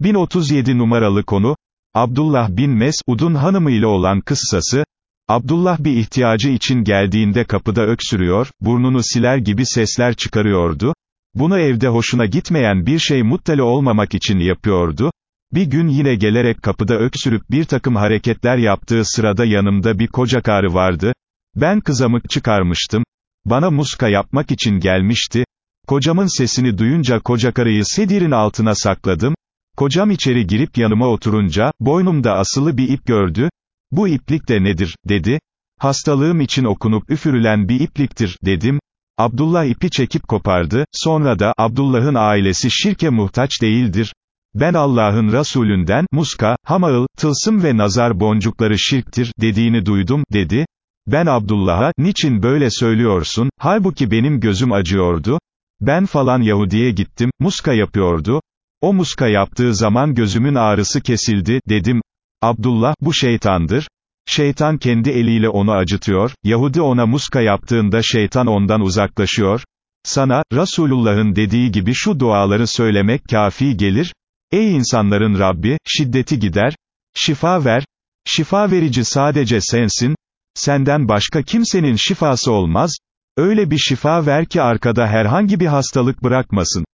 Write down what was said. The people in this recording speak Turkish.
1037 numaralı konu, Abdullah bin Mes'ud'un hanımıyla olan kıssası, Abdullah bir ihtiyacı için geldiğinde kapıda öksürüyor, burnunu siler gibi sesler çıkarıyordu, bunu evde hoşuna gitmeyen bir şey muttali olmamak için yapıyordu, bir gün yine gelerek kapıda öksürüp bir takım hareketler yaptığı sırada yanımda bir koca karı vardı, ben kızamık çıkarmıştım, bana muska yapmak için gelmişti, kocamın sesini duyunca koca karıyı sedirin altına sakladım, kocam içeri girip yanıma oturunca, boynumda asılı bir ip gördü, bu iplik de nedir, dedi, hastalığım için okunup üfürülen bir ipliktir, dedim, Abdullah ipi çekip kopardı, sonra da, Abdullah'ın ailesi şirke muhtaç değildir, ben Allah'ın Resulünden, muska, hamaıl, tılsım ve nazar boncukları şirktir, dediğini duydum, dedi, ben Abdullah'a, niçin böyle söylüyorsun, halbuki benim gözüm acıyordu, ben falan Yahudi'ye gittim, muska yapıyordu, o muska yaptığı zaman gözümün ağrısı kesildi, dedim, Abdullah, bu şeytandır, şeytan kendi eliyle onu acıtıyor, Yahudi ona muska yaptığında şeytan ondan uzaklaşıyor, sana, Resulullah'ın dediği gibi şu duaları söylemek kafi gelir, ey insanların Rabbi, şiddeti gider, şifa ver, şifa verici sadece sensin, senden başka kimsenin şifası olmaz, öyle bir şifa ver ki arkada herhangi bir hastalık bırakmasın.